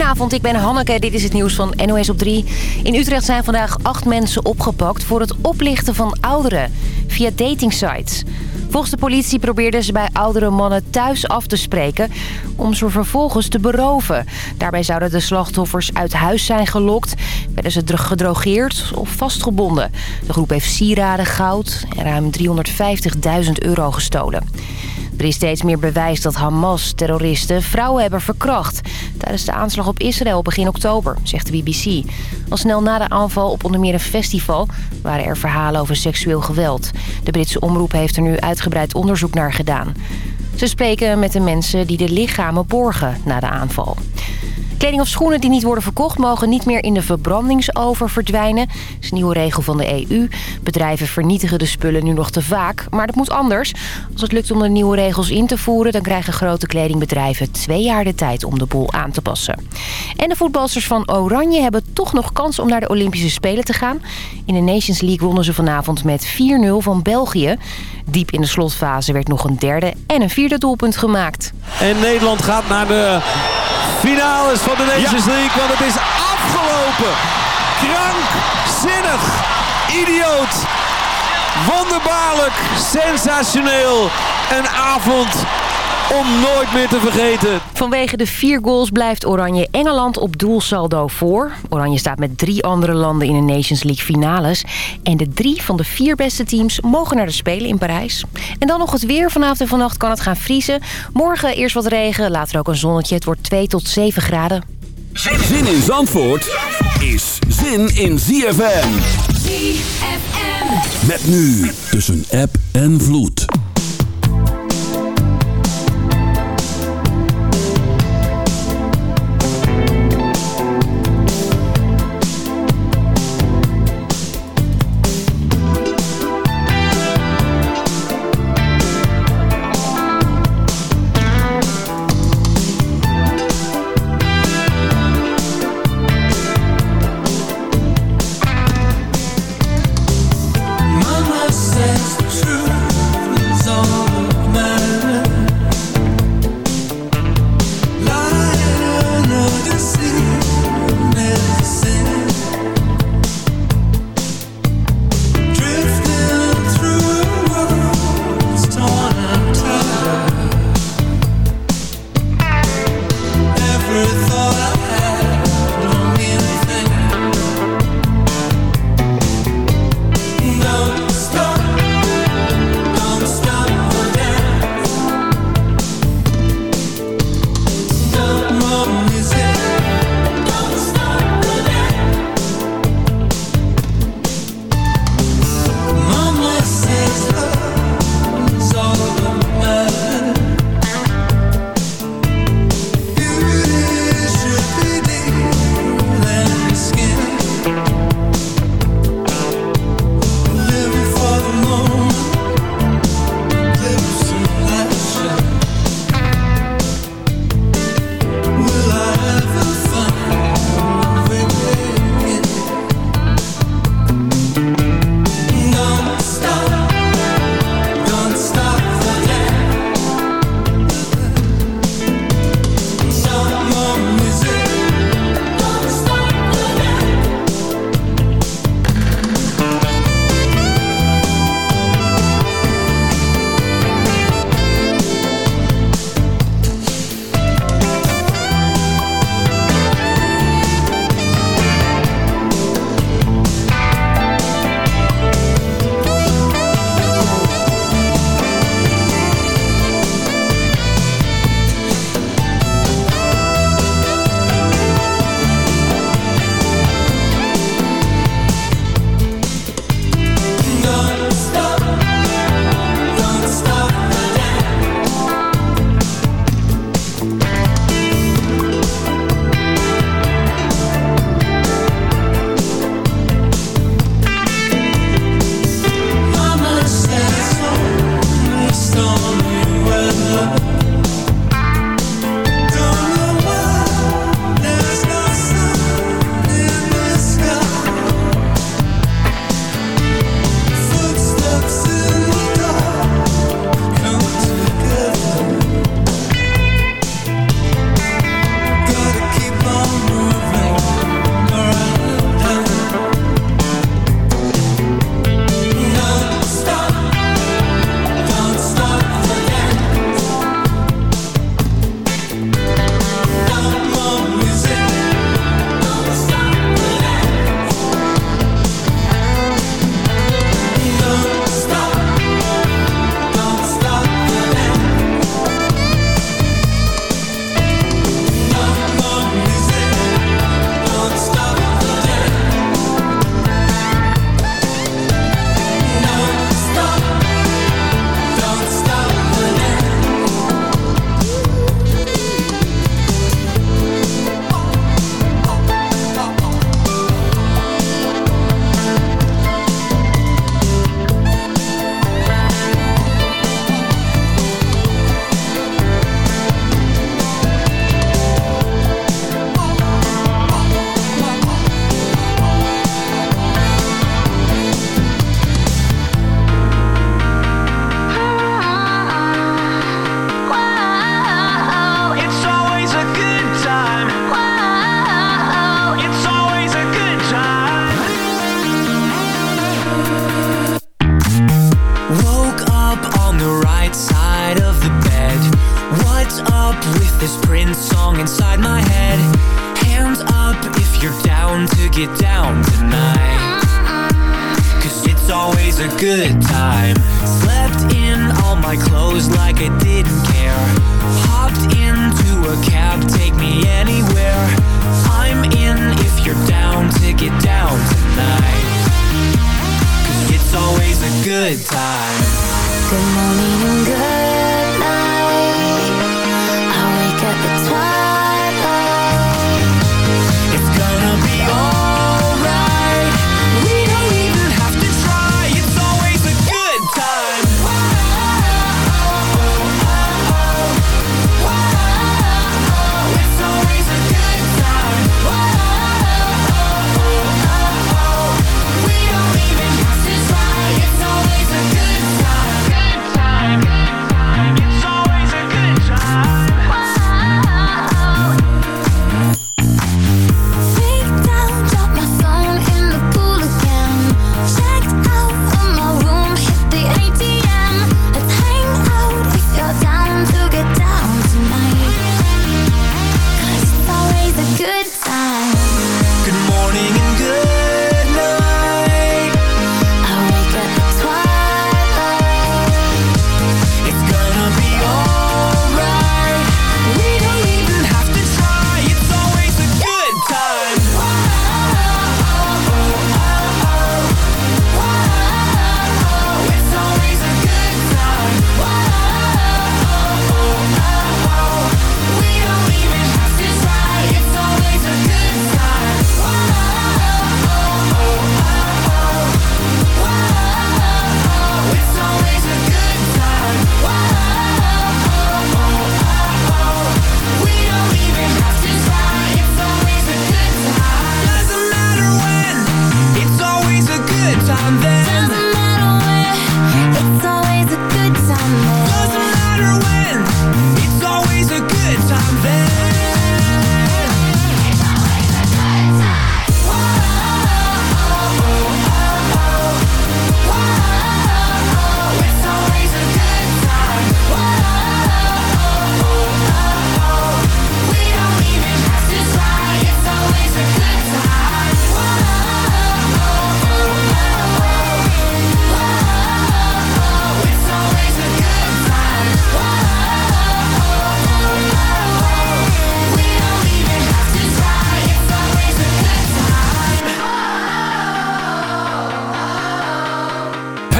Goedenavond, ik ben Hanneke. Dit is het nieuws van NOS op 3. In Utrecht zijn vandaag acht mensen opgepakt voor het oplichten van ouderen via datingsites. Volgens de politie probeerden ze bij oudere mannen thuis af te spreken om ze vervolgens te beroven. Daarbij zouden de slachtoffers uit huis zijn gelokt, werden ze gedrogeerd of vastgebonden. De groep heeft sieraden, goud en ruim 350.000 euro gestolen. Er is steeds meer bewijs dat Hamas-terroristen vrouwen hebben verkracht... tijdens de aanslag op Israël begin oktober, zegt de BBC. Al snel na de aanval op onder meer een festival... waren er verhalen over seksueel geweld. De Britse omroep heeft er nu uitgebreid onderzoek naar gedaan. Ze spreken met de mensen die de lichamen borgen na de aanval. Kleding of schoenen die niet worden verkocht mogen niet meer in de verbrandingsover verdwijnen. Dat is een nieuwe regel van de EU. Bedrijven vernietigen de spullen nu nog te vaak. Maar dat moet anders. Als het lukt om de nieuwe regels in te voeren... dan krijgen grote kledingbedrijven twee jaar de tijd om de boel aan te passen. En de voetbalsters van Oranje hebben toch nog kans om naar de Olympische Spelen te gaan. In de Nations League wonnen ze vanavond met 4-0 van België. Diep in de slotfase werd nog een derde en een vierde doelpunt gemaakt. En Nederland gaat naar de finales van de Nations League. Want het is afgelopen. Krankzinnig. Idioot. Wonderbaarlijk. Sensationeel. Een avond om nooit meer te vergeten. Vanwege de vier goals blijft Oranje Engeland op doelsaldo voor. Oranje staat met drie andere landen in de Nations League finales. En de drie van de vier beste teams mogen naar de Spelen in Parijs. En dan nog het weer. Vanavond en vannacht kan het gaan vriezen. Morgen eerst wat regen, later ook een zonnetje. Het wordt 2 tot 7 graden. Zin in Zandvoort is zin in ZFM. ZFM. Met nu tussen app en vloed.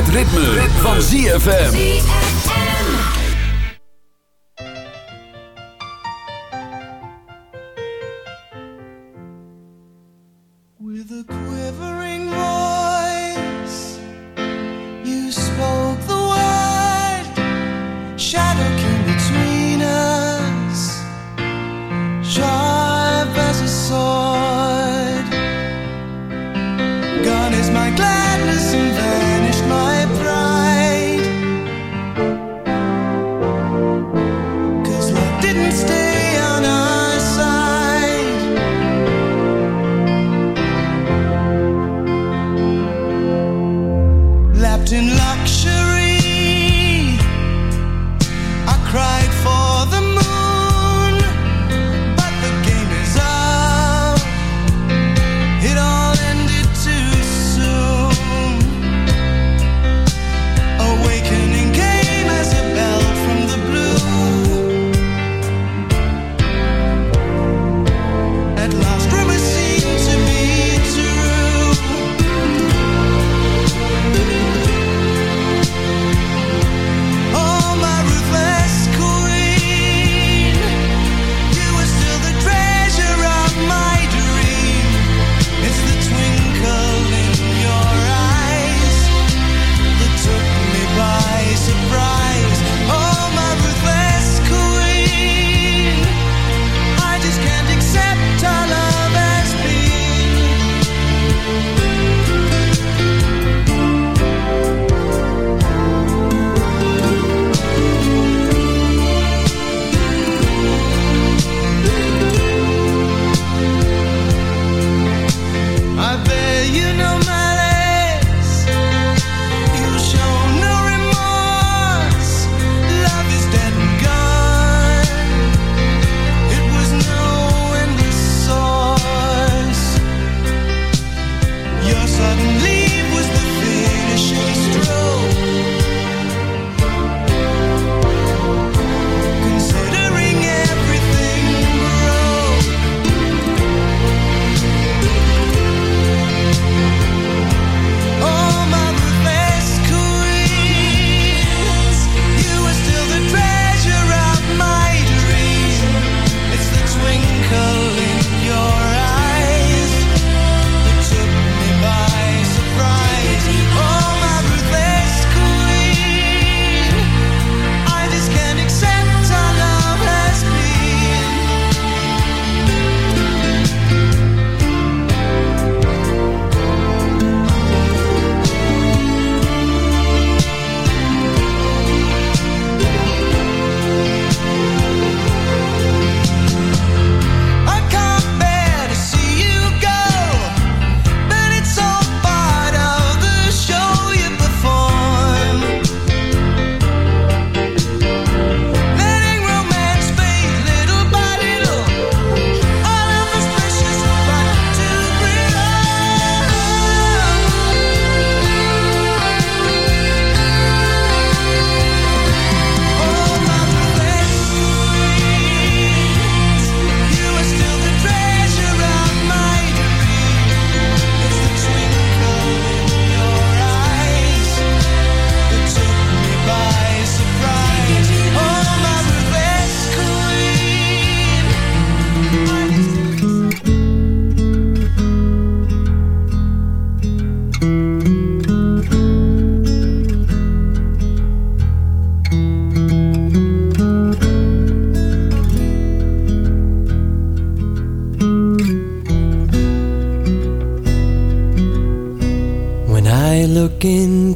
Het ritme, van ZFM.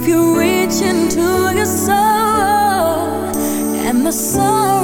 If you reach into your soul, and the sorrow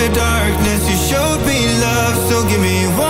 the darkness, you showed me love, so give me one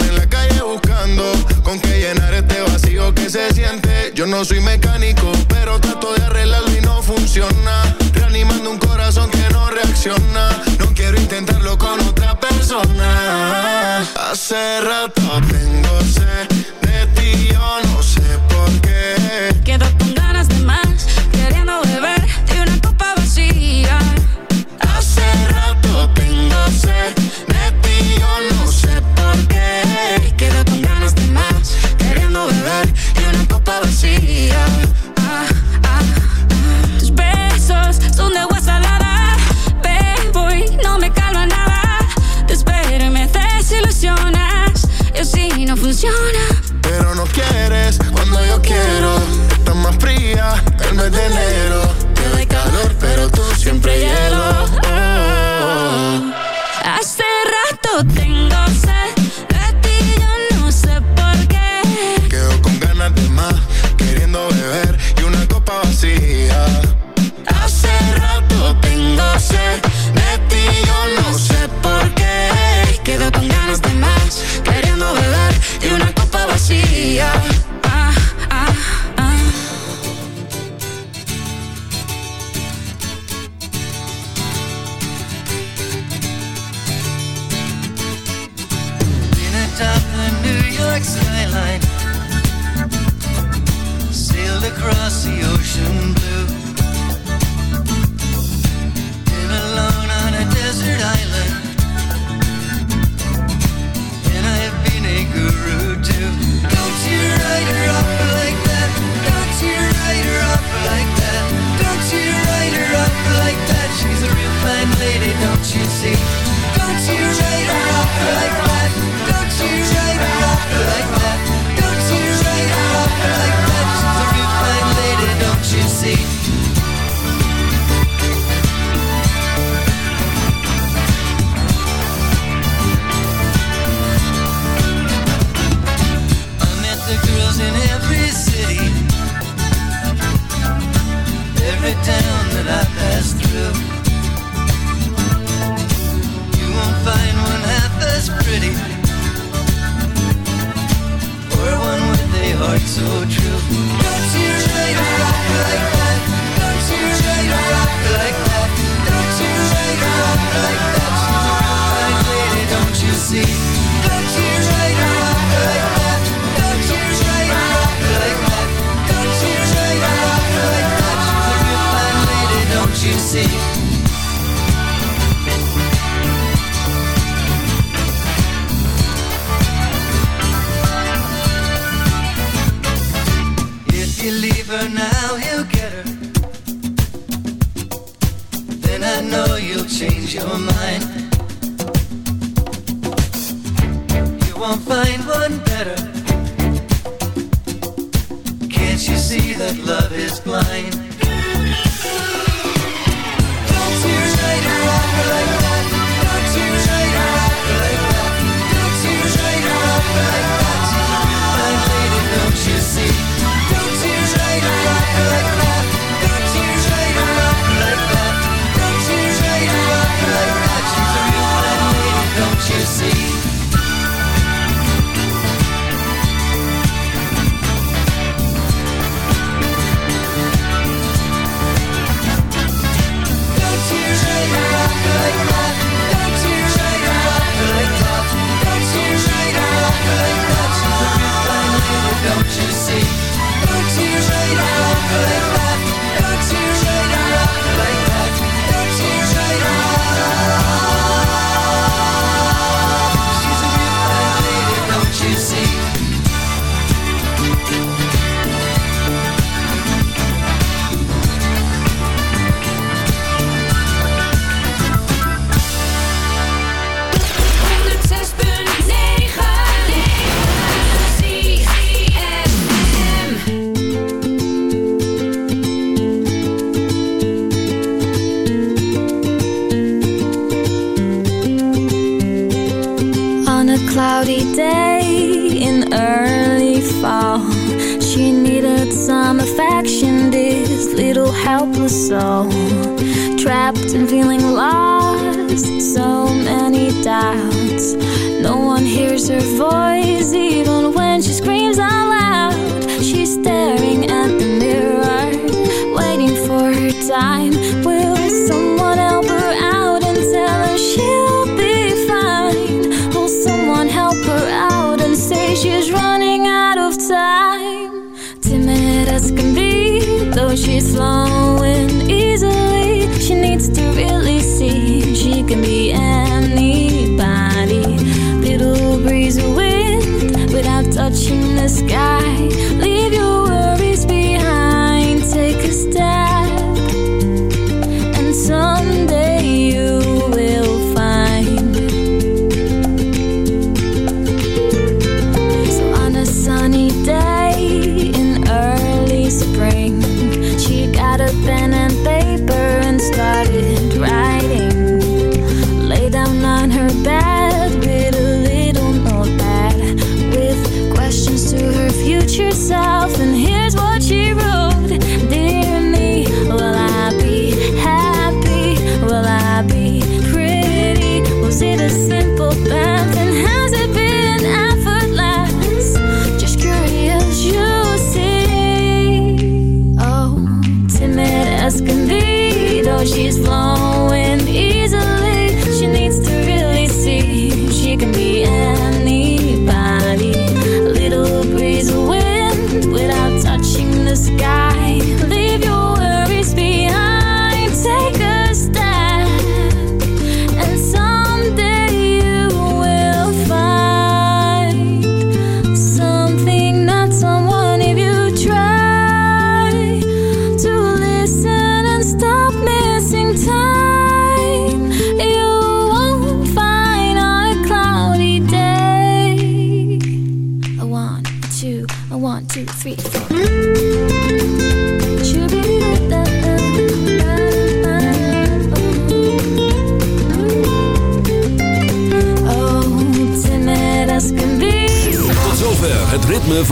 En la calle buscando con qué llenar este vacío que se siente. Yo no soy mecánico, pero trato de arreglarlo y no funciona. Reanimando un corazón que no reacciona. No quiero intentarlo con otra persona. Hace rato tengo sed de ti, yo Ah, ah, ah. Tus besos son de agua salada. Ven, voy, no me calma nada. Te espero y me desilusionas. Y así no funciona. Pero no quieres cuando yo quiero you see.